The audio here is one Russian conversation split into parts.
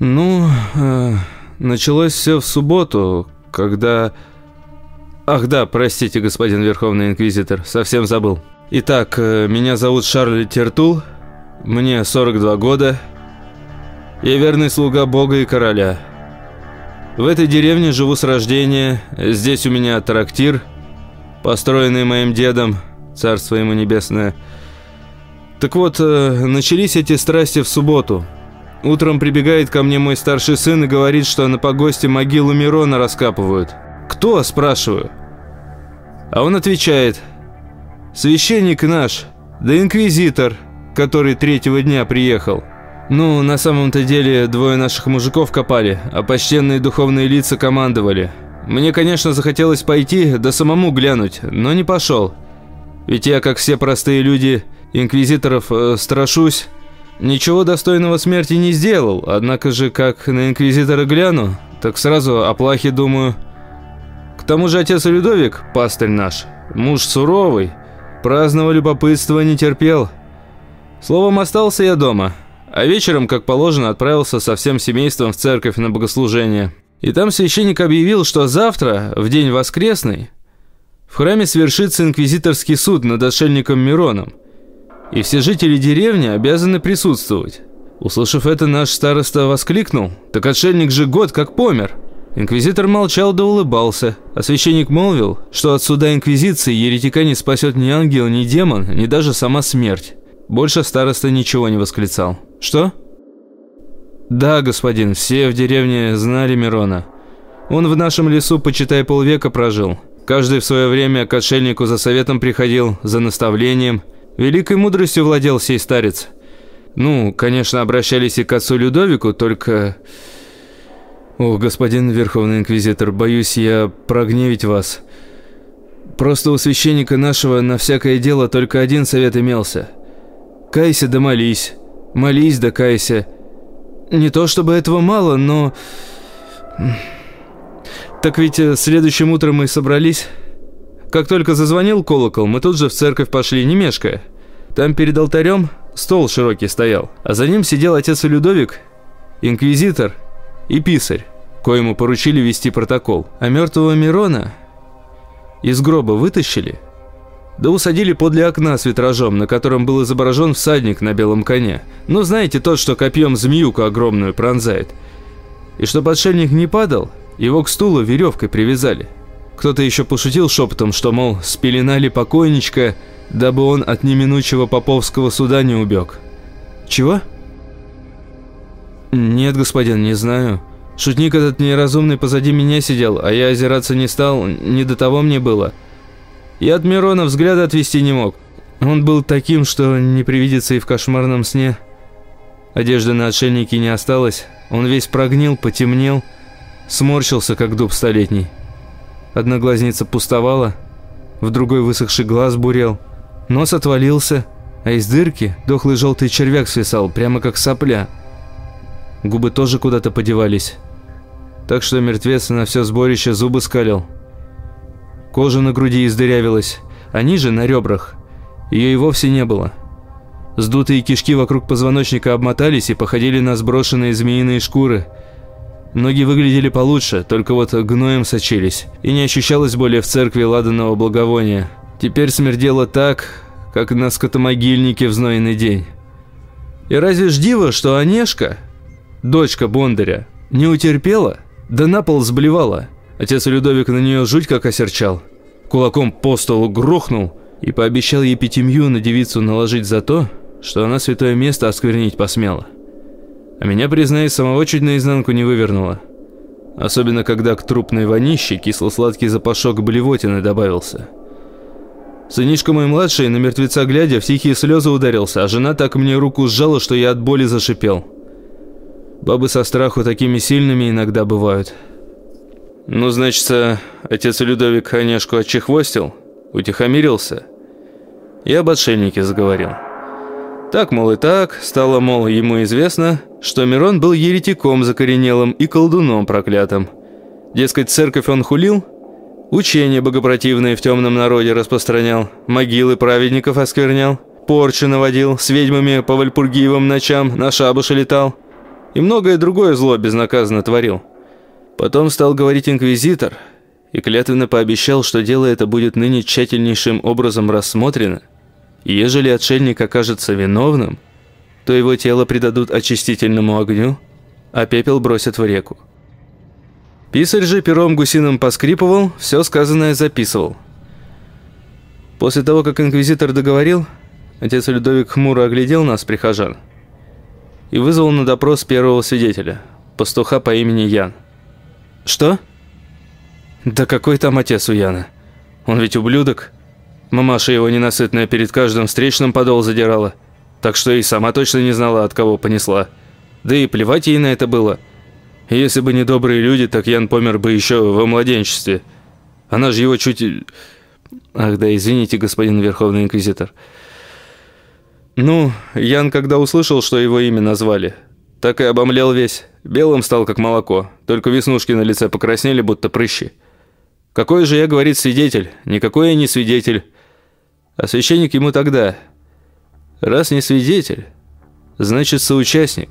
Ну, э, началось все в субботу, когда... Ах да, простите, господин Верховный Инквизитор, совсем забыл. Итак, э, меня зовут Шарль Тертул, мне 42 года. Я верный слуга Бога и Короля. В этой деревне живу с рождения, здесь у меня трактир, построенный моим дедом, царство ему небесное. Так вот, э, начались эти страсти в субботу. Утром прибегает ко мне мой старший сын и говорит, что на погосте могилу Мирона раскапывают. «Кто?» – спрашиваю. А он отвечает. «Священник наш, да инквизитор, который третьего дня приехал». Ну, на самом-то деле, двое наших мужиков копали, а почтенные духовные лица командовали. Мне, конечно, захотелось пойти, да самому глянуть, но не пошел. Ведь я, как все простые люди, инквизиторов э, страшусь. Ничего достойного смерти не сделал, однако же, как на инквизитора гляну, так сразу о плахе думаю. К тому же отец Людовик, пастырь наш, муж суровый, праздного любопытства не терпел. Словом, остался я дома, а вечером, как положено, отправился со всем семейством в церковь на богослужение. И там священник объявил, что завтра, в день воскресный, в храме свершится инквизиторский суд над отшельником Мироном – и все жители деревни обязаны присутствовать. Услышав это, наш староста воскликнул, «Так отшельник же год как помер!» Инквизитор молчал да улыбался, а священник молвил, что от суда инквизиции еретика не спасет ни ангел, ни демон, ни даже сама смерть. Больше староста ничего не восклицал. «Что?» «Да, господин, все в деревне знали Мирона. Он в нашем лесу, почитай, полвека прожил. Каждый в свое время к отшельнику за советом приходил, за наставлением – Великой мудростью владел сей старец. Ну, конечно, обращались и к отцу Людовику, только... О, господин Верховный Инквизитор, боюсь я прогневить вас. Просто у священника нашего на всякое дело только один совет имелся. Кайся да молись. Молись да кайся. Не то чтобы этого мало, но... Так ведь э, следующим утром мы собрались... Как только зазвонил колокол, мы тут же в церковь пошли, не мешкая. Там перед алтарем стол широкий стоял, а за ним сидел отец Людовик, инквизитор и писарь, коему поручили вести протокол. А мертвого Мирона из гроба вытащили, да усадили подле окна с витражом, на котором был изображен всадник на белом коне. Ну, знаете, тот, что копьем змеюку огромную пронзает. И чтобы отшельник не падал, его к стулу веревкой привязали. Кто-то еще пошутил шепотом, что, мол, спеленали покойничка, дабы он от неминучего поповского суда не убег. Чего? Нет, господин, не знаю. Шутник этот неразумный позади меня сидел, а я озираться не стал, не до того мне было. Я от Мирона взгляда отвести не мог. Он был таким, что не привидится и в кошмарном сне. Одежды на отшельнике не осталось, он весь прогнил, потемнел, сморщился, как дуб столетний. Одна глазница пустовала, в другой высохший глаз бурел. Нос отвалился, а из дырки дохлый желтый червяк свисал, прямо как сопля. Губы тоже куда-то подевались. Так что мертвец на все сборище зубы скалил. Кожа на груди издырявилась, а ниже, на ребрах, ее и вовсе не было. Сдутые кишки вокруг позвоночника обмотались и походили на сброшенные змеиные шкуры – Ноги выглядели получше, только вот гноем сочились, и не ощущалось более в церкви ладанного благовония. Теперь смердело так, как на скотомогильнике в знойный день. И разве ж диво, что Онежка, дочка Бондаря, не утерпела, да на пол сблевала. Отец Людовик на нее жуть как осерчал. Кулаком по столу грохнул и пообещал ей пятимью на девицу наложить за то, что она святое место осквернить посмела. А меня, признаюсь, самого чуть наизнанку не вывернуло. Особенно, когда к трупной вонище кисло-сладкий запашок блевотины добавился. Сынишка мой младший, на мертвеца глядя, в тихие слезы ударился, а жена так мне руку сжала, что я от боли зашипел. Бабы со страху такими сильными иногда бывают. Ну, значит, отец Людовик Онежку отчехвостил, утихомирился. Я об отшельнике заговорил. Так, мол, и так, стало, мол, ему известно, что Мирон был еретиком закоренелым и колдуном проклятым. Дескать, церковь он хулил, учения богопротивные в темном народе распространял, могилы праведников осквернял, порчу наводил, с ведьмами по Вальпургиевым ночам на шабуше летал. и многое другое зло безнаказанно творил. Потом стал говорить инквизитор и клятвенно пообещал, что дело это будет ныне тщательнейшим образом рассмотрено, ежели отшельник окажется виновным, то его тело предадут очистительному огню, а пепел бросят в реку. Писарь же пером гусиным поскрипывал, все сказанное записывал. После того, как инквизитор договорил, отец Людовик хмуро оглядел нас, прихожан, и вызвал на допрос первого свидетеля, пастуха по имени Ян. «Что?» «Да какой там отец у Яна? Он ведь ублюдок. Мамаша его ненасытная перед каждым встречным подол задирала, так что и сама точно не знала, от кого понесла. Да и плевать ей на это было. Если бы не добрые люди, так Ян помер бы еще во младенчестве. Она же его чуть... Ах да, извините, господин Верховный Инквизитор». Ну, Ян, когда услышал, что его имя назвали, так и обомлел весь. Белым стал, как молоко. Только веснушки на лице покраснели, будто прыщи. Какой же я, говорит, свидетель? Никакой я не свидетель. А священник ему тогда. Раз не свидетель, значит соучастник.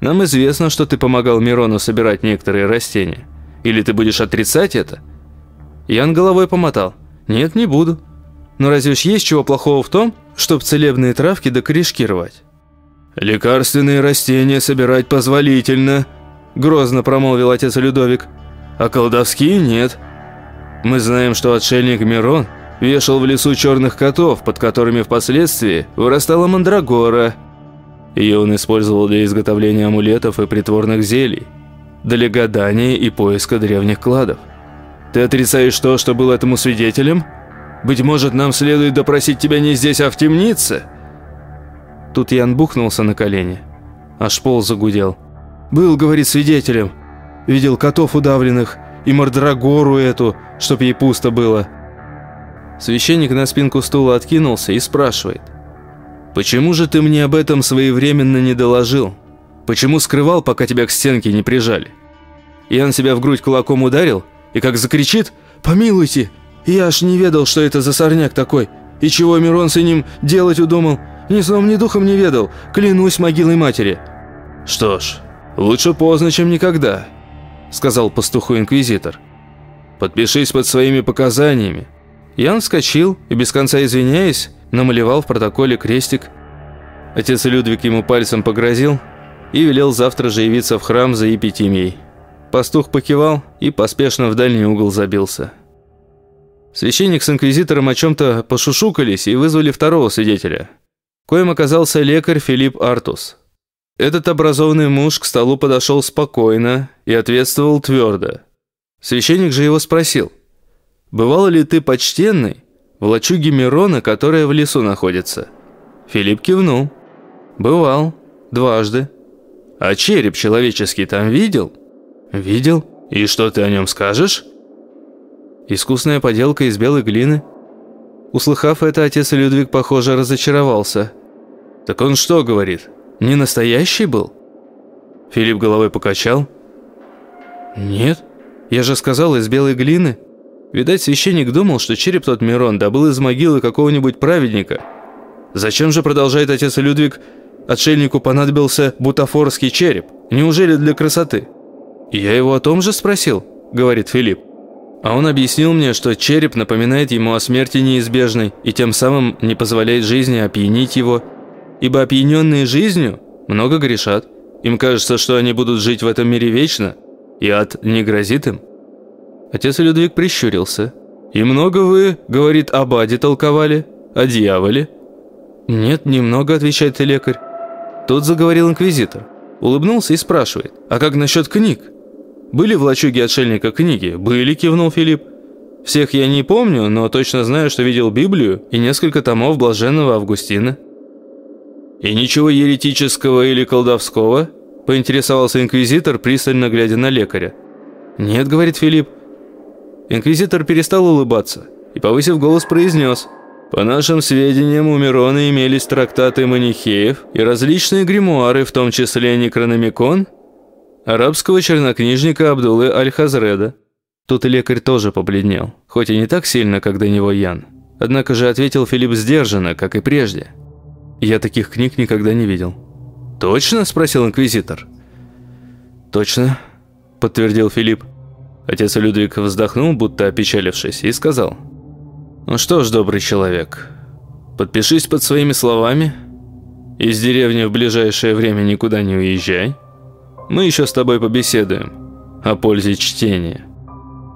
Нам известно, что ты помогал Мирону собирать некоторые растения. Или ты будешь отрицать это? Ян головой помотал. Нет, не буду. Но разве ж есть чего плохого в том, чтобы целебные травки рвать? «Лекарственные растения собирать позволительно», – грозно промолвил отец Людовик. «А колдовские нет. Мы знаем, что отшельник Мирон вешал в лесу черных котов, под которыми впоследствии вырастала мандрагора. Ее он использовал для изготовления амулетов и притворных зелий, для гадания и поиска древних кладов. Ты отрицаешь то, что был этому свидетелем? Быть может, нам следует допросить тебя не здесь, а в темнице?» Тут Ян бухнулся на колени. Аж пол загудел. «Был, — говорит, — свидетелем. Видел котов удавленных и мордрагору эту, чтоб ей пусто было». Священник на спинку стула откинулся и спрашивает. «Почему же ты мне об этом своевременно не доложил? Почему скрывал, пока тебя к стенке не прижали?» Ян себя в грудь кулаком ударил и как закричит «Помилуйте! Я аж не ведал, что это за сорняк такой, и чего Мирон с ним делать удумал. Ни сном, ни духом не ведал, клянусь могилой матери». «Что ж, лучше поздно, чем никогда», — сказал пастуху инквизитор. «Подпишись под своими показаниями». Ян вскочил и, без конца извиняясь, намалевал в протоколе крестик. Отец Людвиг ему пальцем погрозил и велел завтра же явиться в храм за епитимией. Пастух покивал и поспешно в дальний угол забился. Священник с инквизитором о чем-то пошушукались и вызвали второго свидетеля – коим оказался лекарь Филипп Артус. Этот образованный муж к столу подошел спокойно и ответствовал твердо. Священник же его спросил, «Бывал ли ты почтенный в лачуге Мирона, которая в лесу находится?» Филипп кивнул. «Бывал. Дважды. А череп человеческий там видел?» «Видел. И что ты о нем скажешь?» «Искусная поделка из белой глины». Услыхав это, отец Людвиг, похоже, разочаровался. «Так он что говорит? Не настоящий был?» Филипп головой покачал. «Нет, я же сказал, из белой глины». Видать, священник думал, что череп тот Мирон добыл из могилы какого-нибудь праведника. Зачем же, продолжает отец Людвиг, отшельнику понадобился бутафорский череп? Неужели для красоты? «Я его о том же спросил», — говорит Филипп. А он объяснил мне, что череп напоминает ему о смерти неизбежной и тем самым не позволяет жизни опьянить его. Ибо опьяненные жизнью много грешат. Им кажется, что они будут жить в этом мире вечно, и ад не грозит им. Отец Людвиг прищурился. «И много вы, — говорит, — об аде толковали? О дьяволе?» «Нет, немного», — отвечает лекарь. Тут заговорил инквизитор. Улыбнулся и спрашивает, «А как насчет книг?» «Были в лачуге отшельника книги?» «Были», – кивнул Филипп. «Всех я не помню, но точно знаю, что видел Библию и несколько томов блаженного Августина». «И ничего еретического или колдовского?» – поинтересовался инквизитор, пристально глядя на лекаря. «Нет», – говорит Филипп. Инквизитор перестал улыбаться и, повысив голос, произнес «По нашим сведениям, у Мирона имелись трактаты манихеев и различные гримуары, в том числе Некрономикон арабского чернокнижника Абдулы Аль-Хазреда. Тут лекарь тоже побледнел, хоть и не так сильно, как до него Ян. Однако же ответил Филипп сдержанно, как и прежде. «Я таких книг никогда не видел». «Точно?» – спросил инквизитор. «Точно», – подтвердил Филипп. Отец Людвиг вздохнул, будто опечалившись, и сказал. «Ну что ж, добрый человек, подпишись под своими словами. Из деревни в ближайшее время никуда не уезжай. Мы еще с тобой побеседуем о пользе чтения».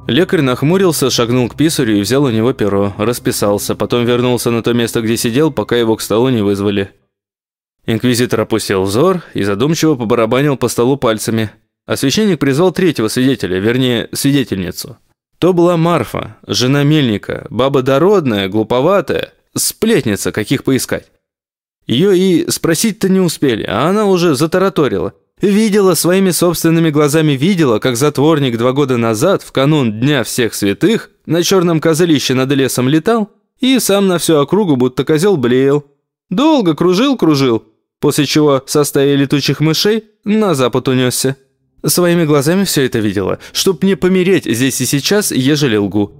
Лекарь нахмурился, шагнул к писарю и взял у него перо, расписался, потом вернулся на то место, где сидел, пока его к столу не вызвали. Инквизитор опустил взор и задумчиво побарабанил по столу пальцами, а священник призвал третьего свидетеля, вернее, свидетельницу. То была Марфа, жена мельника, баба дородная, глуповатая, сплетница, каких поискать. Ее и спросить-то не успели, а она уже затараторила – Видела своими собственными глазами, видела, как затворник два года назад, в канун Дня Всех Святых, на черном козылище над лесом летал и сам на всю округу будто козел блеял. Долго кружил-кружил, после чего со стаей летучих мышей на запад унесся. Своими глазами все это видела, чтоб не помереть здесь и сейчас, ежели лгу.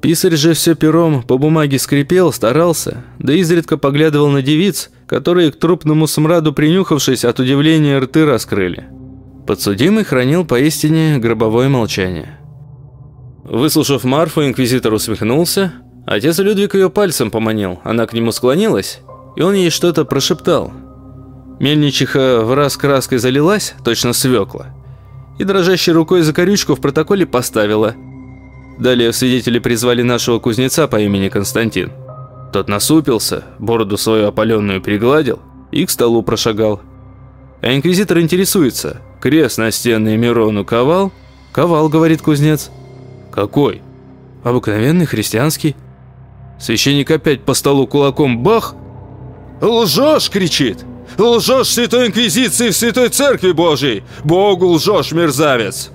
Писарь же все пером по бумаге скрипел, старался, да изредка поглядывал на девиц, которые к трупному смраду принюхавшись от удивления рты раскрыли. Подсудимый хранил поистине гробовое молчание. Выслушав Марфу, инквизитор усмехнулся. Отец Людвиг ее пальцем поманил, она к нему склонилась, и он ей что-то прошептал. Мельничиха в раз краской залилась, точно свекла, и дрожащей рукой за корючку в протоколе поставила – Далее свидетели призвали нашего кузнеца по имени Константин. Тот насупился, бороду свою опаленную пригладил и к столу прошагал. А инквизитор интересуется, крест на стены Мирону ковал? Ковал, говорит кузнец. Какой? Обыкновенный христианский. Священник опять по столу кулаком бах. «Лжешь!» – кричит. «Лжешь Святой Инквизиции в Святой Церкви Божией! Богу лжешь, мерзавец!»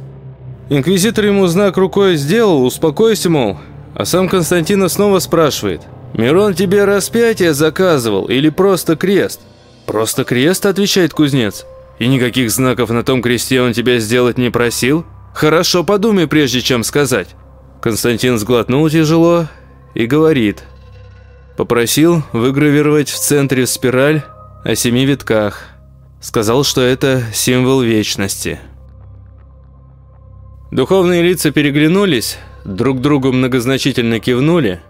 Инквизитор ему знак рукой сделал, успокойся, мол. А сам Константина снова спрашивает. «Мирон тебе распятие заказывал или просто крест?» «Просто крест», отвечает кузнец. «И никаких знаков на том кресте он тебя сделать не просил?» «Хорошо, подумай, прежде чем сказать». Константин сглотнул тяжело и говорит. Попросил выгравировать в центре спираль о семи витках. Сказал, что это символ вечности. Духовные лица переглянулись, друг другу многозначительно кивнули,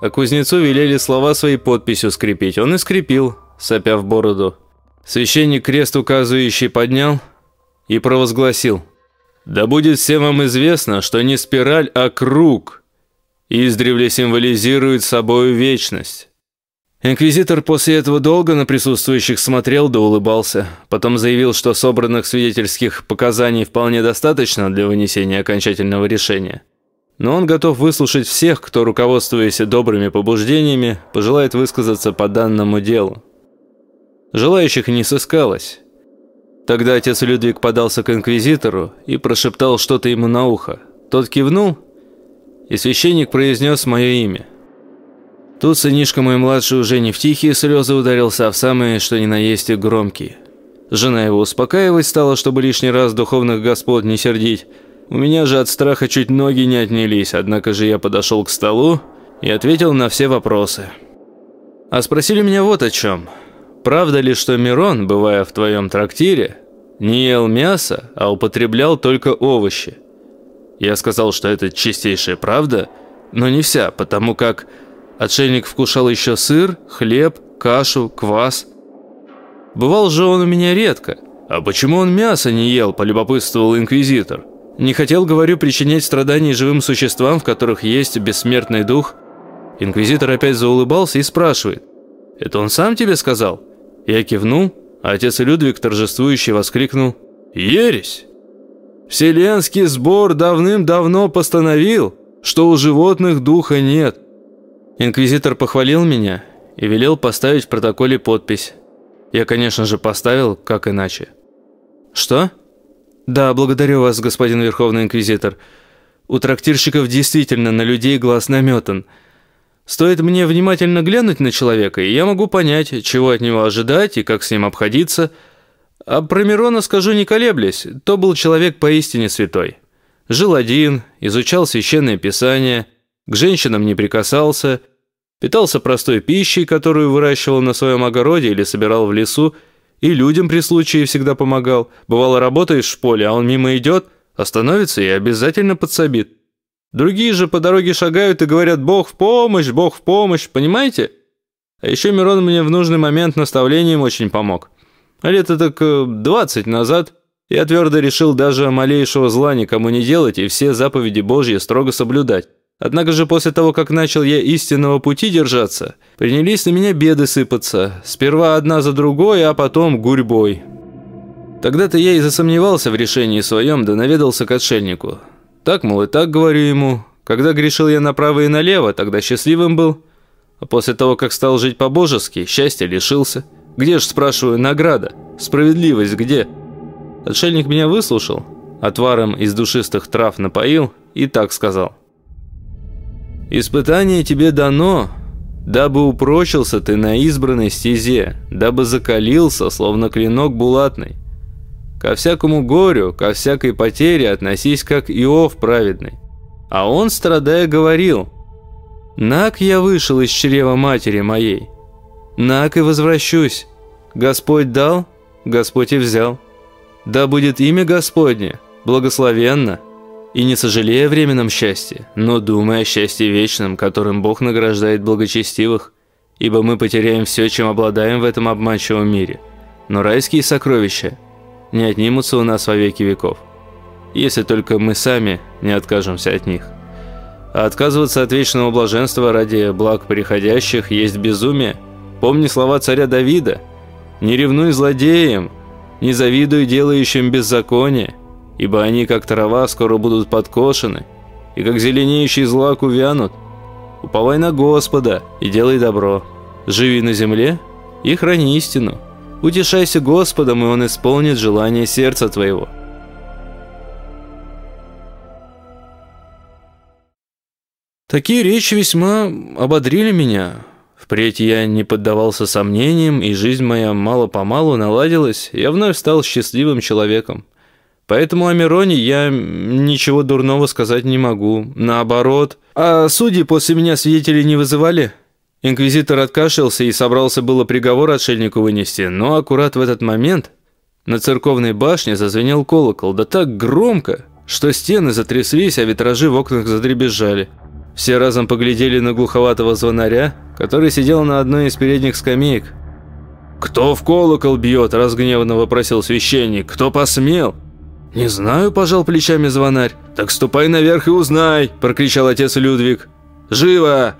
а кузнецу велели слова своей подписью скрепить. Он и скрепил, сопя в бороду. Священник крест указывающий поднял и провозгласил. «Да будет всем вам известно, что не спираль, а круг издревле символизирует собою вечность». Инквизитор после этого долго на присутствующих смотрел да улыбался. Потом заявил, что собранных свидетельских показаний вполне достаточно для вынесения окончательного решения. Но он готов выслушать всех, кто, руководствуясь добрыми побуждениями, пожелает высказаться по данному делу. Желающих не сыскалось. Тогда отец Людвиг подался к инквизитору и прошептал что-то ему на ухо. Тот кивнул, и священник произнес мое имя. Тут сынишка мой младший уже не в тихие слезы ударился, а в самые, что ни на есть, громкие. Жена его успокаивать стала, чтобы лишний раз духовных господ не сердить. У меня же от страха чуть ноги не отнялись, однако же я подошел к столу и ответил на все вопросы. А спросили меня вот о чем. Правда ли, что Мирон, бывая в твоем трактире, не ел мясо, а употреблял только овощи? Я сказал, что это чистейшая правда, но не вся, потому как Отшельник вкушал еще сыр, хлеб, кашу, квас. Бывал же он у меня редко. А почему он мясо не ел, полюбопытствовал инквизитор. Не хотел, говорю, причинять страдания живым существам, в которых есть бессмертный дух. Инквизитор опять заулыбался и спрашивает. «Это он сам тебе сказал?» Я кивнул, а отец Людвиг торжествующе воскликнул. «Ересь! Вселенский сбор давным-давно постановил, что у животных духа нет. Инквизитор похвалил меня и велел поставить в протоколе подпись. Я, конечно же, поставил, как иначе. Что? Да, благодарю вас, господин Верховный Инквизитор. У трактирщиков действительно на людей глаз наметан. Стоит мне внимательно глянуть на человека, и я могу понять, чего от него ожидать и как с ним обходиться. А про Мирона скажу не колеблясь, то был человек поистине святой. Жил один, изучал священное писание – к женщинам не прикасался, питался простой пищей, которую выращивал на своем огороде или собирал в лесу, И людям при случае всегда помогал. Бывало, работаешь в поле, а он мимо идет, остановится и обязательно подсобит. Другие же по дороге шагают и говорят «Бог в помощь, Бог в помощь», понимаете? А еще Мирон мне в нужный момент наставлением очень помог. А лет так 20 назад я твердо решил даже малейшего зла никому не делать и все заповеди Божьи строго соблюдать. Однако же после того, как начал я истинного пути держаться, принялись на меня беды сыпаться. Сперва одна за другой, а потом гурьбой. Тогда-то я и засомневался в решении своем, да наведался к отшельнику. Так, мол, и так говорю ему. Когда грешил я направо и налево, тогда счастливым был. А после того, как стал жить по-божески, счастья лишился. Где ж, спрашиваю, награда? Справедливость где? Отшельник меня выслушал, отваром из душистых трав напоил и так сказал. «Испытание тебе дано, дабы упрочился ты на избранной стезе, дабы закалился, словно клинок булатный. Ко всякому горю, ко всякой потере относись, как Иов праведный. А он, страдая, говорил, «Нак я вышел из чрева матери моей, нак и возвращусь. Господь дал, Господь и взял. Да будет имя Господне, благословенно, и не сожалея о временном счастье, но думая о счастье вечном, которым Бог награждает благочестивых, ибо мы потеряем все, чем обладаем в этом обманчивом мире. Но райские сокровища – не отнимутся у нас во веки веков. Если только мы сами не откажемся от них. А отказываться от вечного блаженства ради благ приходящих есть безумие. Помни слова царя Давида. «Не ревнуй злодеям, не завидуй делающим беззаконие, ибо они, как трава, скоро будут подкошены, и как зеленеющий злак увянут. Уповай на Господа и делай добро. Живи на земле и храни истину». Утешайся Господом, и Он исполнит желание сердца твоего». Такие речи весьма ободрили меня. Впредь я не поддавался сомнениям, и жизнь моя мало-помалу наладилась, я вновь стал счастливым человеком. Поэтому о Мироне я ничего дурного сказать не могу. Наоборот. А судьи после меня свидетелей не вызывали?» Инквизитор откашлялся и собрался было приговор отшельнику вынести, но аккурат в этот момент на церковной башне зазвенел колокол, да так громко, что стены затряслись, а витражи в окнах задребезжали. Все разом поглядели на глуховатого звонаря, который сидел на одной из передних скамеек. «Кто в колокол бьет?» – разгневанно вопросил священник. «Кто посмел?» «Не знаю», – пожал плечами звонарь. «Так ступай наверх и узнай!» – прокричал отец Людвиг. «Живо!»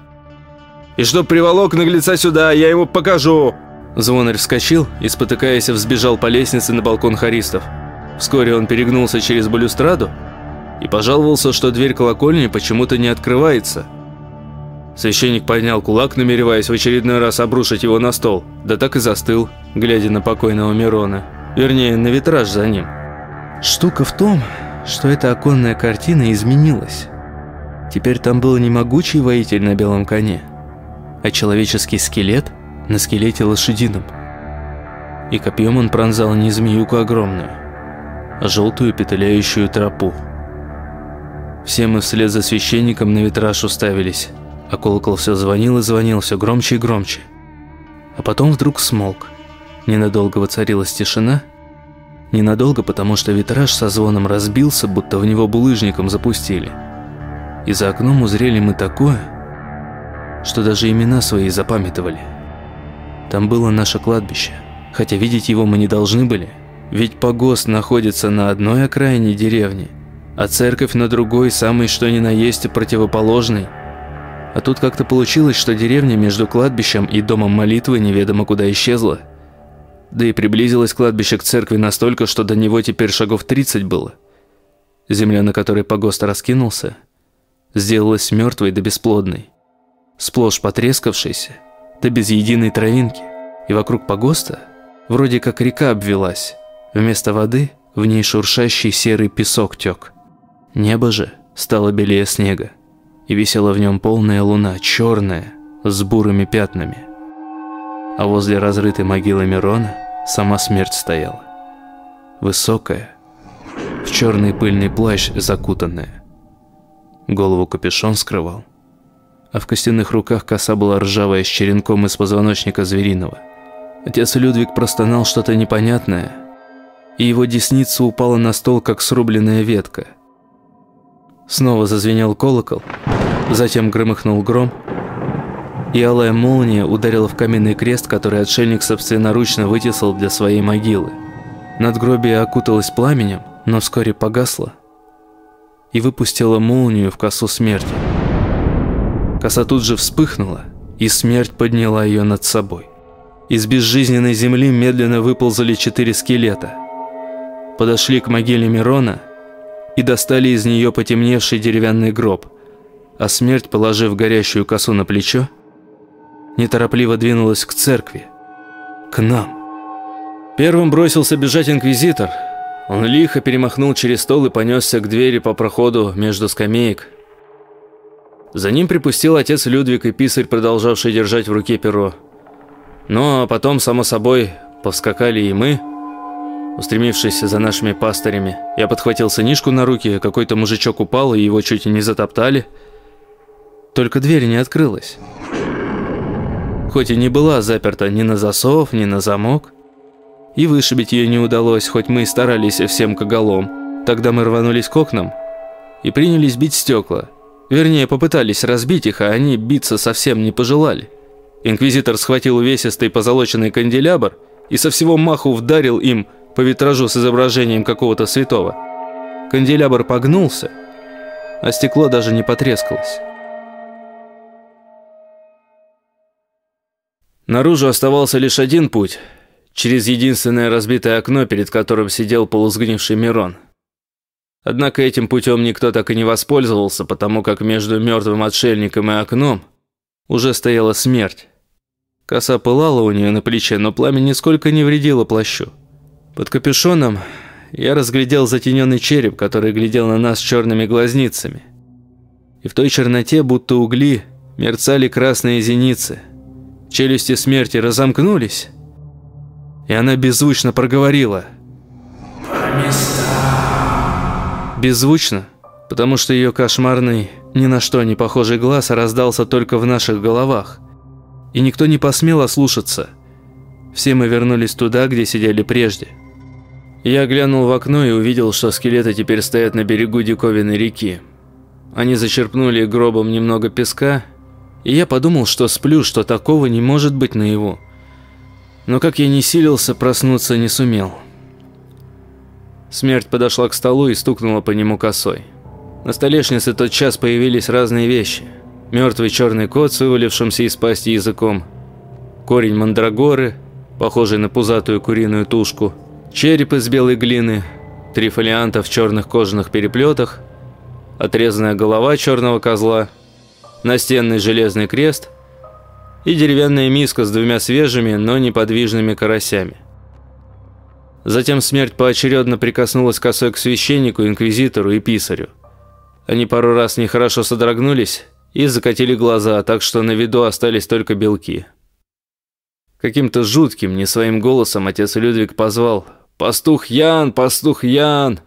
И чтоб приволок наглеца сюда, я ему покажу!» Звонарь вскочил и, спотыкаясь, взбежал по лестнице на балкон харистов. Вскоре он перегнулся через балюстраду и пожаловался, что дверь колокольни почему-то не открывается. Священник поднял кулак, намереваясь в очередной раз обрушить его на стол, да так и застыл, глядя на покойного Мирона. Вернее, на витраж за ним. Штука в том, что эта оконная картина изменилась. Теперь там был не могучий воитель на белом коне, а человеческий скелет на скелете лошадином. И копьем он пронзал не змеюку огромную, а желтую петляющую тропу. Все мы вслед за священником на витраж уставились, а колокол все звонил и звонил все громче и громче. А потом вдруг смолк. Ненадолго воцарилась тишина. Ненадолго, потому что витраж со звоном разбился, будто в него булыжником запустили. И за окном узрели мы такое, что даже имена свои запамятовали. Там было наше кладбище, хотя видеть его мы не должны были, ведь погост находится на одной окраине деревни, а церковь на другой, самой что ни на есть противоположной. А тут как-то получилось, что деревня между кладбищем и домом молитвы неведомо куда исчезла. Да и приблизилось кладбище к церкви настолько, что до него теперь шагов 30 было. Земля, на которой погост раскинулся, сделалась мертвой да бесплодной сплошь потрескавшийся, да без единой травинки. И вокруг погоста вроде как река обвелась. Вместо воды в ней шуршащий серый песок тек. Небо же стало белее снега, и висела в нем полная луна, черная, с бурыми пятнами. А возле разрытой могилы Мирона сама смерть стояла. Высокая, в черный пыльный плащ закутанная. Голову капюшон скрывал а в костяных руках коса была ржавая с черенком из позвоночника звериного. Отец Людвиг простонал что-то непонятное, и его десница упала на стол, как срубленная ветка. Снова зазвенел колокол, затем громыхнул гром, и алая молния ударила в каменный крест, который отшельник собственноручно вытесал для своей могилы. Надгробие окуталось пламенем, но вскоре погасло и выпустила молнию в косу смерти. Коса тут же вспыхнула, и смерть подняла ее над собой. Из безжизненной земли медленно выползали четыре скелета. Подошли к могиле Мирона и достали из нее потемневший деревянный гроб, а смерть, положив горящую косу на плечо, неторопливо двинулась к церкви, к нам. Первым бросился бежать инквизитор. Он лихо перемахнул через стол и понесся к двери по проходу между скамеек. За ним припустил отец Людвиг и писарь, продолжавший держать в руке перо. Ну а потом, само собой, повскакали и мы, устремившись за нашими пастырями. Я подхватил сынишку на руки, какой-то мужичок упал, и его чуть не затоптали. Только дверь не открылась. Хоть и не была заперта ни на засов, ни на замок. И вышибить ее не удалось, хоть мы и старались всем коголом. Тогда мы рванулись к окнам и принялись бить стекла. Вернее, попытались разбить их, а они биться совсем не пожелали. Инквизитор схватил увесистый позолоченный канделябр и со всего маху вдарил им по витражу с изображением какого-то святого. Канделябр погнулся, а стекло даже не потрескалось. Наружу оставался лишь один путь – через единственное разбитое окно, перед которым сидел полусгнивший Мирон. Однако этим путем никто так и не воспользовался, потому как между мертвым отшельником и окном уже стояла смерть. Коса пылала у нее на плече, но пламя нисколько не вредило плащу. Под капюшоном я разглядел затененный череп, который глядел на нас черными глазницами. И в той черноте, будто угли, мерцали красные зеницы. Челюсти смерти разомкнулись, и она беззвучно проговорила. «По местам». Беззвучно, потому что ее кошмарный, ни на что не похожий глаз раздался только в наших головах. И никто не посмел ослушаться. Все мы вернулись туда, где сидели прежде. Я глянул в окно и увидел, что скелеты теперь стоят на берегу диковинной реки. Они зачерпнули гробом немного песка, и я подумал, что сплю, что такого не может быть наяву. Но как я не силился, проснуться не сумел. Смерть подошла к столу и стукнула по нему косой. На столешнице тот час появились разные вещи. Мертвый черный кот с вывалившимся из пасти языком, корень мандрагоры, похожий на пузатую куриную тушку, череп из белой глины, три фолианта в черных кожаных переплетах, отрезанная голова черного козла, настенный железный крест – и деревянная миска с двумя свежими, но неподвижными карасями. Затем смерть поочередно прикоснулась косой к священнику, инквизитору и писарю. Они пару раз нехорошо содрогнулись и закатили глаза, так что на виду остались только белки. Каким-то жутким, не своим голосом отец Людвиг позвал «Пастух Ян! Пастух Ян!»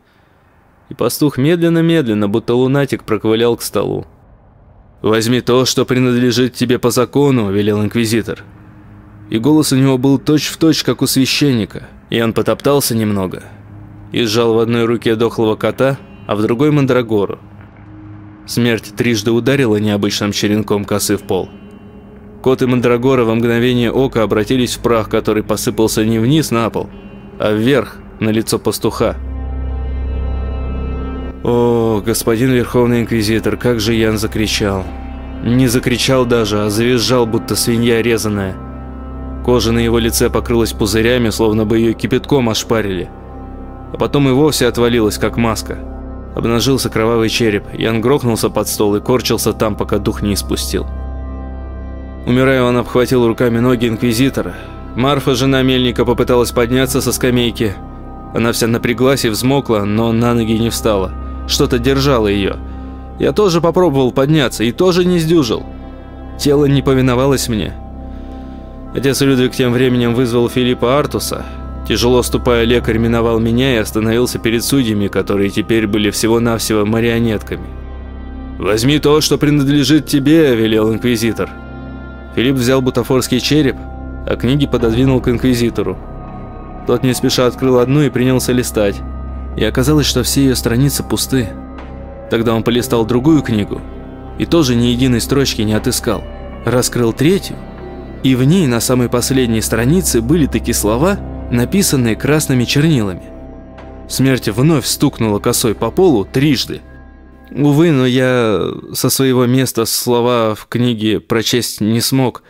И пастух медленно-медленно, будто лунатик, проковылял к столу. «Возьми то, что принадлежит тебе по закону», – велел инквизитор. И голос у него был точь-в-точь, точь, как у священника. И он потоптался немного и сжал в одной руке дохлого кота, а в другой – мандрагору. Смерть трижды ударила необычным черенком косы в пол. Кот и мандрагора во мгновение ока обратились в прах, который посыпался не вниз на пол, а вверх, на лицо пастуха. О, господин Верховный Инквизитор, как же Ян закричал. Не закричал даже, а завизжал, будто свинья резаная. Кожа на его лице покрылась пузырями, словно бы ее кипятком ошпарили. А потом и вовсе отвалилась, как маска. Обнажился кровавый череп. Ян грохнулся под стол и корчился там, пока дух не испустил. Умирая, он обхватил руками ноги Инквизитора. Марфа, жена Мельника, попыталась подняться со скамейки. Она вся напряглась и взмокла, но на ноги не встала. Что-то держало ее. Я тоже попробовал подняться и тоже не сдюжил. Тело не повиновалось мне. Отец Людвиг тем временем вызвал Филиппа Артуса. Тяжело ступая, лекарь миновал меня и остановился перед судьями, которые теперь были всего-навсего марионетками. «Возьми то, что принадлежит тебе», – велел инквизитор. Филипп взял бутафорский череп, а книги пододвинул к инквизитору. Тот не спеша открыл одну и принялся листать. И оказалось, что все ее страницы пусты. Тогда он полистал другую книгу и тоже ни единой строчки не отыскал. Раскрыл третью, и в ней на самой последней странице были такие слова, написанные красными чернилами. Смерть вновь стукнула косой по полу трижды. Увы, но я со своего места слова в книге прочесть не смог.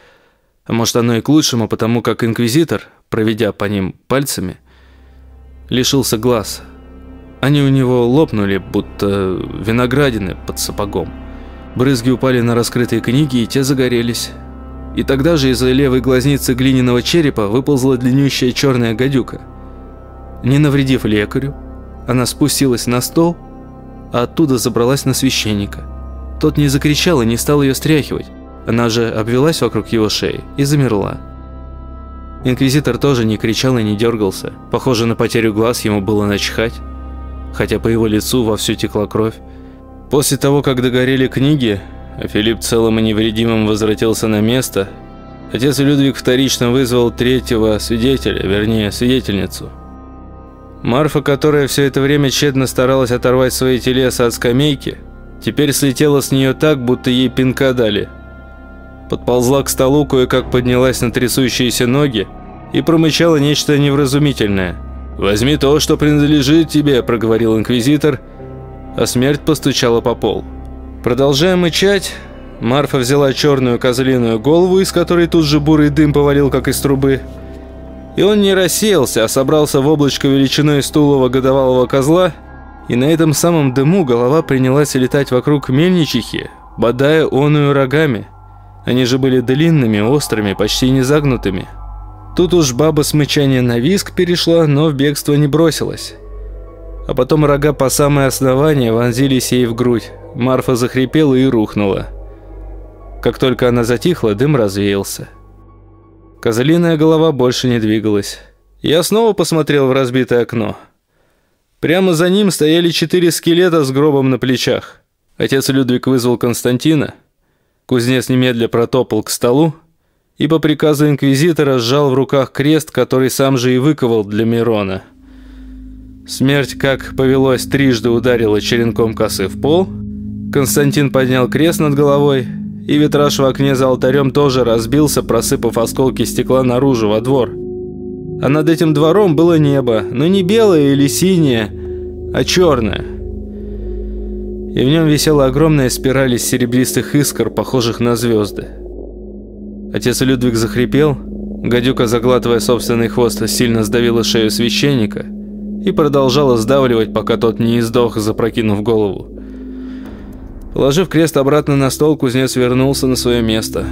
Может, оно и к лучшему, потому как инквизитор, проведя по ним пальцами, лишился глаз. Они у него лопнули, будто виноградины под сапогом. Брызги упали на раскрытые книги, и те загорелись. И тогда же из-за левой глазницы глиняного черепа выползла длиннющая черная гадюка. Не навредив лекарю, она спустилась на стол, а оттуда забралась на священника. Тот не закричал и не стал ее стряхивать. Она же обвелась вокруг его шеи и замерла. Инквизитор тоже не кричал и не дергался. Похоже, на потерю глаз ему было начхать, хотя по его лицу вовсю текла кровь. После того, как догорели книги, а Филипп целым и невредимым возвратился на место, отец Людвиг вторично вызвал третьего свидетеля, вернее, свидетельницу. Марфа, которая все это время тщетно старалась оторвать свои телеса от скамейки, теперь слетела с нее так, будто ей пинка дали. Подползла к столу, кое-как поднялась на трясущиеся ноги и промычала нечто невразумительное. «Возьми то, что принадлежит тебе», – проговорил инквизитор – а смерть постучала по полу. Продолжая мычать, Марфа взяла черную козлиную голову, из которой тут же бурый дым повалил, как из трубы. И он не рассеялся, а собрался в облачко величиной стулого годовалого козла, и на этом самом дыму голова принялась летать вокруг мельничихи, бодая оную рогами. Они же были длинными, острыми, почти не загнутыми. Тут уж баба с на виск перешла, но в бегство не бросилась. А потом рога по самое основание вонзились ей в грудь. Марфа захрипела и рухнула. Как только она затихла, дым развеялся. Козлиная голова больше не двигалась. Я снова посмотрел в разбитое окно. Прямо за ним стояли четыре скелета с гробом на плечах. Отец Людвиг вызвал Константина. Кузнец немедля протопал к столу и по приказу инквизитора сжал в руках крест, который сам же и выковал для Мирона. Смерть, как повелось, трижды ударила черенком косы в пол. Константин поднял крест над головой, и витраж в окне за алтарем тоже разбился, просыпав осколки стекла наружу, во двор. А над этим двором было небо, но не белое или синее, а черное. И в нем висела огромная спираль из серебристых искр, похожих на звезды. Отец Людвиг захрипел, гадюка, заглатывая собственный хвост, сильно сдавила шею священника – и продолжала сдавливать, пока тот не издох, запрокинув голову. Положив крест обратно на стол, кузнец вернулся на свое место.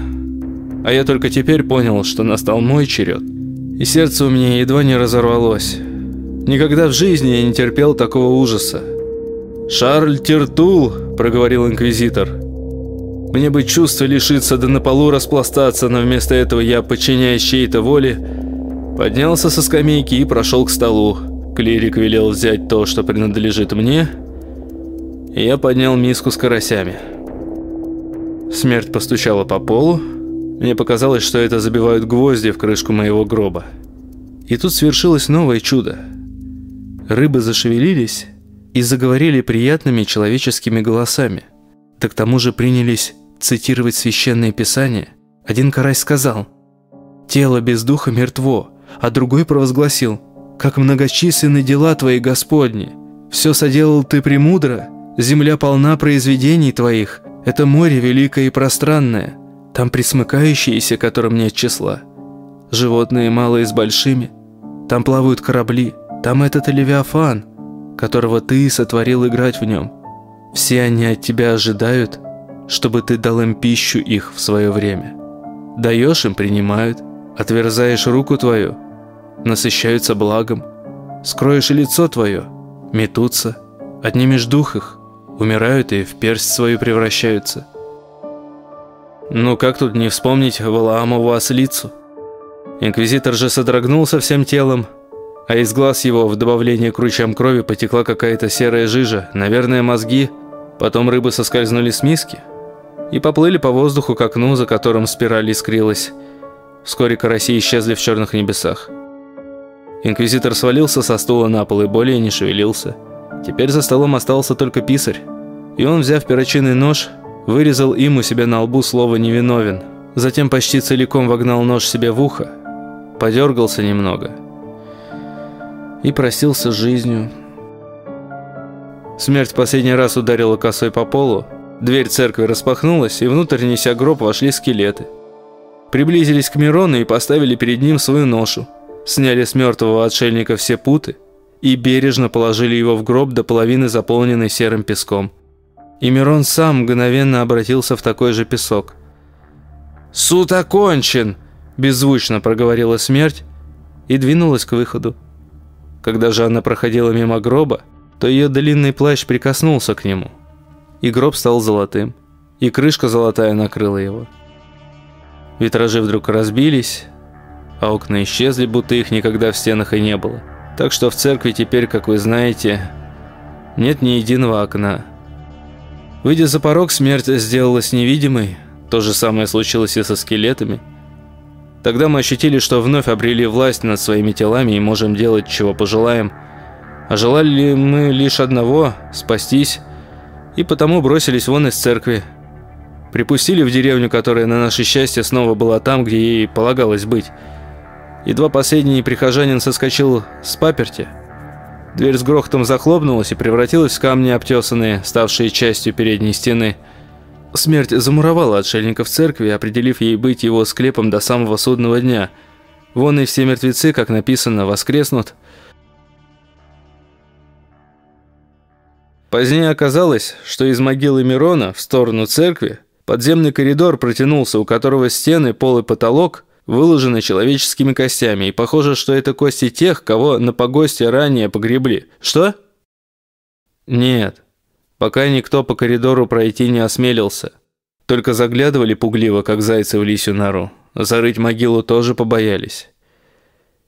А я только теперь понял, что настал мой черед. И сердце у меня едва не разорвалось. Никогда в жизни я не терпел такого ужаса. «Шарль Тертул», – проговорил инквизитор. «Мне бы чувство лишиться да на полу распластаться, но вместо этого я, подчиняясь чьей-то воле, поднялся со скамейки и прошел к столу. Клирик велел взять то, что принадлежит мне, и я поднял миску с карасями. Смерть постучала по полу. Мне показалось, что это забивают гвозди в крышку моего гроба. И тут свершилось новое чудо. Рыбы зашевелились и заговорили приятными человеческими голосами. Да к тому же принялись цитировать священное писание. Один карась сказал «Тело без духа мертво», а другой провозгласил – как многочисленны дела Твои, Господни! Все соделал Ты премудро, земля полна произведений Твоих, это море великое и пространное, там присмыкающиеся, которым нет числа. Животные малые с большими, там плавают корабли, там этот Левиафан, которого Ты сотворил играть в нем. Все они от Тебя ожидают, чтобы Ты дал им пищу их в свое время. Даешь им – принимают, отверзаешь руку Твою – насыщаются благом. Скроешь лицо твое, метутся, отнимешь дух их, умирают и в персть свою превращаются. Ну как тут не вспомнить Валаамову ослицу? Инквизитор же содрогнулся всем телом, а из глаз его в добавление к ручьям крови потекла какая-то серая жижа, наверное, мозги. Потом рыбы соскользнули с миски и поплыли по воздуху к окну, за которым спираль искрилась. Вскоре караси исчезли в черных небесах. Инквизитор свалился со стула на пол и более не шевелился. Теперь за столом остался только писарь. И он, взяв перочинный нож, вырезал им у себя на лбу слово «невиновен». Затем почти целиком вогнал нож себе в ухо, подергался немного и просился жизнью. Смерть последний раз ударила косой по полу, дверь церкви распахнулась, и внутрь, неся гроб, вошли скелеты. Приблизились к Мирону и поставили перед ним свою ношу, сняли с мертвого отшельника все путы и бережно положили его в гроб до половины заполненный серым песком. И Мирон сам мгновенно обратился в такой же песок. «Суд окончен!» – беззвучно проговорила смерть и двинулась к выходу. Когда же она проходила мимо гроба, то ее длинный плащ прикоснулся к нему, и гроб стал золотым, и крышка золотая накрыла его. Витражи вдруг разбились, а окна исчезли, будто их никогда в стенах и не было. Так что в церкви теперь, как вы знаете, нет ни единого окна. Выйдя за порог, смерть сделалась невидимой. То же самое случилось и со скелетами – Тогда мы ощутили, что вновь обрели власть над своими телами и можем делать, чего пожелаем. А желали мы лишь одного – спастись, и потому бросились вон из церкви. Припустили в деревню, которая на наше счастье снова была там, где ей полагалось быть. Едва последний прихожанин соскочил с паперти. Дверь с грохотом захлопнулась и превратилась в камни обтесанные, ставшие частью передней стены – Смерть замуровала отшельника в церкви, определив ей быть его склепом до самого судного дня. Вон и все мертвецы, как написано, воскреснут. Позднее оказалось, что из могилы Мирона в сторону церкви подземный коридор протянулся, у которого стены, пол и потолок выложены человеческими костями, и похоже, что это кости тех, кого на погосте ранее погребли. Что? Нет пока никто по коридору пройти не осмелился. Только заглядывали пугливо, как зайцы в лисью нору. Зарыть могилу тоже побоялись.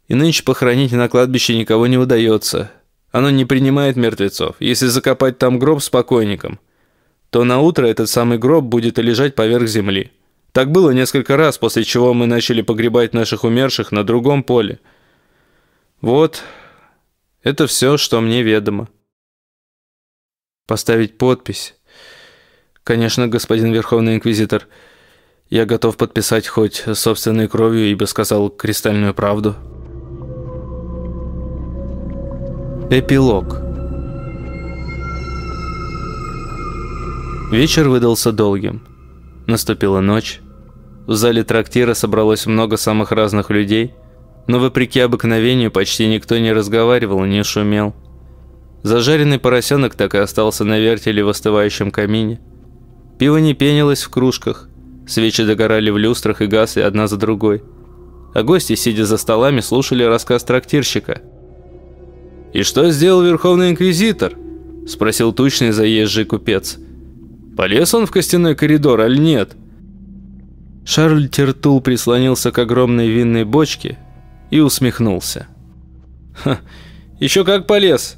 И нынче похоронить на кладбище никого не удается. Оно не принимает мертвецов. Если закопать там гроб с покойником, то на утро этот самый гроб будет лежать поверх земли. Так было несколько раз, после чего мы начали погребать наших умерших на другом поле. Вот, это все, что мне ведомо. Поставить подпись. Конечно, господин Верховный Инквизитор, я готов подписать хоть собственной кровью, ибо сказал кристальную правду. Эпилог. Вечер выдался долгим. Наступила ночь. В зале трактира собралось много самых разных людей, но вопреки обыкновению почти никто не разговаривал, не шумел. Зажаренный поросенок так и остался на вертеле в остывающем камине. Пиво не пенилось в кружках. Свечи догорали в люстрах и гасли одна за другой. А гости, сидя за столами, слушали рассказ трактирщика. «И что сделал Верховный Инквизитор?» – спросил тучный заезжий купец. «Полез он в костяной коридор, аль нет?» Шарль Тертул прислонился к огромной винной бочке и усмехнулся. «Ха, еще как полез!»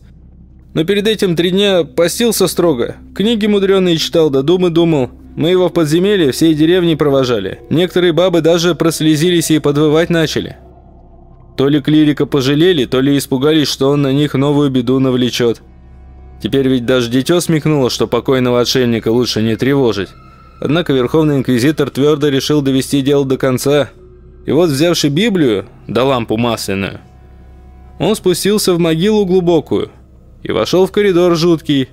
Но перед этим три дня постился строго. Книги мудреные читал, да думы думал. Мы его в подземелье всей деревни провожали. Некоторые бабы даже прослезились и подвывать начали. То ли клирика пожалели, то ли испугались, что он на них новую беду навлечет. Теперь ведь даже дитё смекнуло, что покойного отшельника лучше не тревожить. Однако Верховный Инквизитор твердо решил довести дело до конца. И вот, взявши Библию, да лампу масляную, он спустился в могилу глубокую, и вошел в коридор жуткий.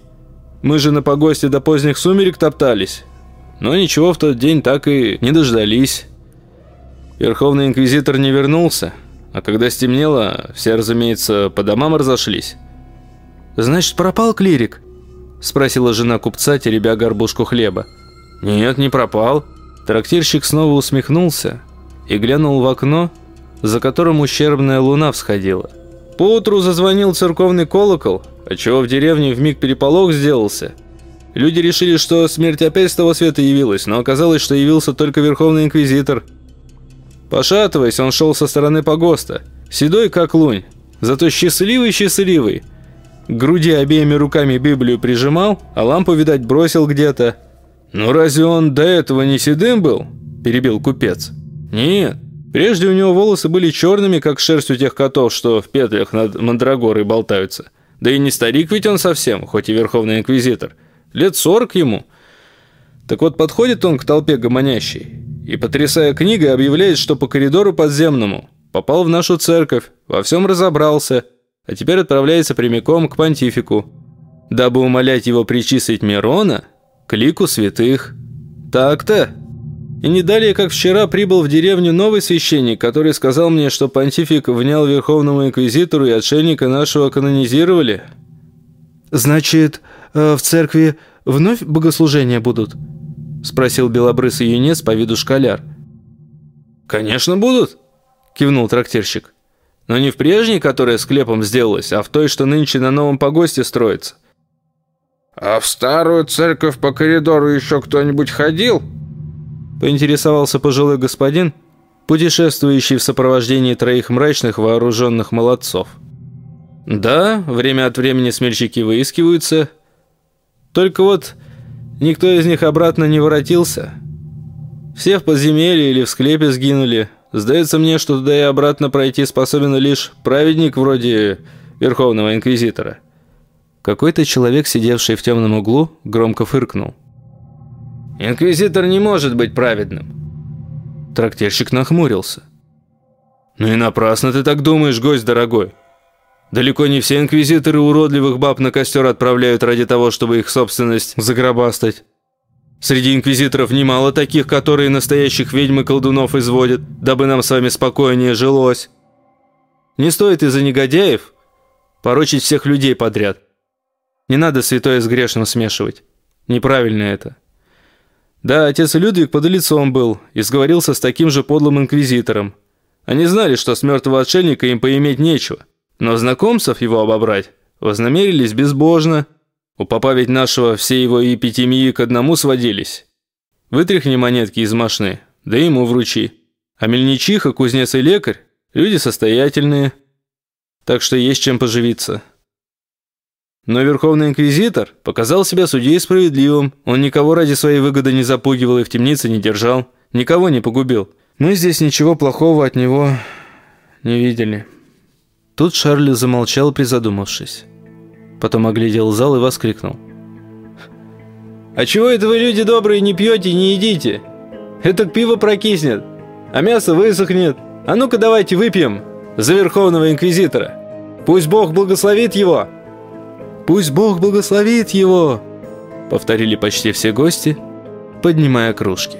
Мы же на погосте до поздних сумерек топтались. Но ничего в тот день так и не дождались. Верховный инквизитор не вернулся, а когда стемнело, все, разумеется, по домам разошлись. «Значит, пропал клирик?» – спросила жена купца, теребя горбушку хлеба. «Нет, не пропал». Трактирщик снова усмехнулся и глянул в окно, за которым ущербная луна всходила. Поутру зазвонил церковный колокол, отчего в деревне вмиг переполох сделался. Люди решили, что смерть опять с того света явилась, но оказалось, что явился только Верховный Инквизитор. Пошатываясь, он шел со стороны погоста, седой как лунь, зато счастливый-счастливый. К груди обеими руками Библию прижимал, а лампу, видать, бросил где-то. «Ну разве он до этого не седым был?» – перебил купец. «Нет, Прежде у него волосы были черными, как шерсть у тех котов, что в петлях над Мандрагорой болтаются. Да и не старик ведь он совсем, хоть и Верховный Инквизитор. Лет сорок ему. Так вот, подходит он к толпе гомонящей и, потрясая книгой, объявляет, что по коридору подземному попал в нашу церковь, во всем разобрался, а теперь отправляется прямиком к понтифику, дабы умолять его причислить Мирона к лику святых. Так-то. И не далее, как вчера, прибыл в деревню новый священник, который сказал мне, что понтифик внял Верховному Инквизитору и отшельника нашего канонизировали. «Значит, э, в церкви вновь богослужения будут?» Спросил белобрысый юнец по виду школяр. «Конечно будут», кивнул трактирщик. «Но не в прежней, которая с клепом сделалась, а в той, что нынче на новом погосте строится». «А в старую церковь по коридору еще кто-нибудь ходил?» поинтересовался пожилой господин, путешествующий в сопровождении троих мрачных вооруженных молодцов. Да, время от времени смельчаки выискиваются, только вот никто из них обратно не воротился. Все в подземелье или в склепе сгинули. Сдается мне, что туда и обратно пройти способен лишь праведник вроде Верховного Инквизитора. Какой-то человек, сидевший в темном углу, громко фыркнул. Инквизитор не может быть праведным. Трактирщик нахмурился. Ну и напрасно ты так думаешь, гость дорогой. Далеко не все инквизиторы уродливых баб на костер отправляют ради того, чтобы их собственность загробастать. Среди инквизиторов немало таких, которые настоящих ведьм и колдунов изводят, дабы нам с вами спокойнее жилось. Не стоит из-за негодяев порочить всех людей подряд. Не надо святое с грешным смешивать. Неправильно это. Да, отец Людвиг под лицом был и сговорился с таким же подлым инквизитором. Они знали, что с мертвого отшельника им поиметь нечего, но знакомцев его обобрать вознамерились безбожно. У папа ведь нашего все его епитемии к одному сводились. Вытряхни монетки из машины, да ему вручи. А мельничиха, кузнец и лекарь – люди состоятельные, так что есть чем поживиться». Но Верховный Инквизитор показал себя судьей справедливым. Он никого ради своей выгоды не запугивал и в темнице не держал. Никого не погубил. Мы здесь ничего плохого от него не видели. Тут Шарль замолчал, призадумавшись. Потом оглядел зал и воскликнул. «А чего это вы, люди добрые, не пьете не едите? Это пиво прокиснет, а мясо высохнет. А ну-ка давайте выпьем за Верховного Инквизитора. Пусть Бог благословит его!» Пусть Бог благословит его!» Повторили почти все гости, поднимая кружки.